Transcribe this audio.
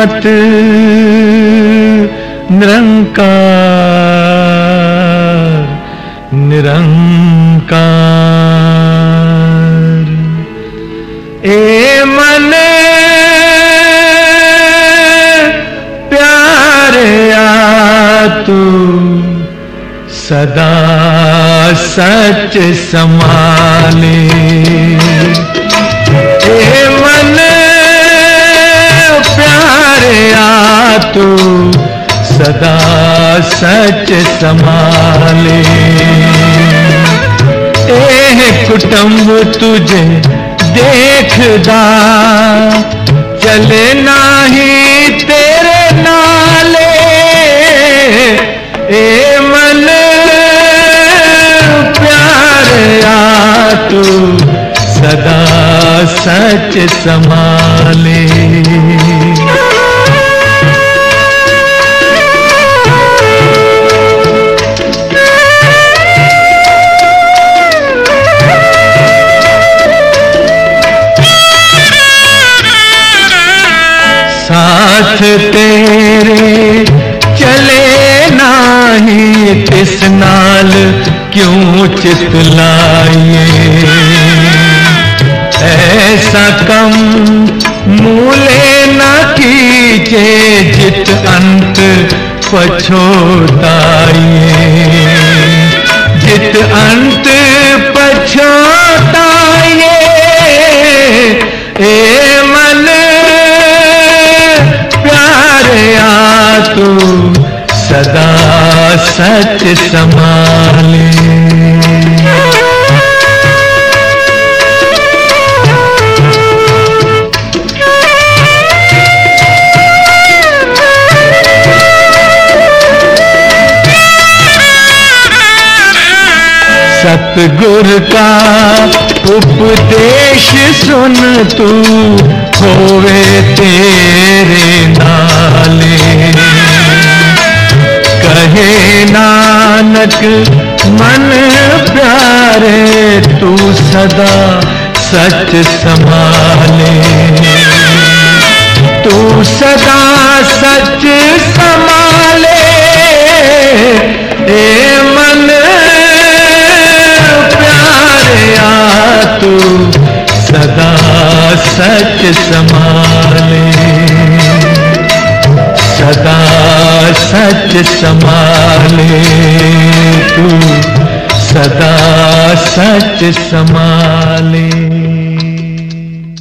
सत निरंकार निरंकार। ए मन प्यारे तू सदा सच समाले तू सदा सच संभाले। ए कुटुंब तुझे देखदा, चले नाही तेरे नाले। ए मन, प्यारे तू सदा सच संभाले। तेरे, चले नाही तिस नाल, क्यों चित लाइए? ऐसा कम मूले न कीजे जित अंत पछोताइए। सदा सच संभाले। सतगुर का उपदेश सुन तू होवे तेरे नाले। मन प्यारे, तू सदा सच संभाले। तू सदा सच संभाले, ए मन प्यारे, आ तू सदा सच संभाले। सदा सच समाले तू सदा सच संभाले।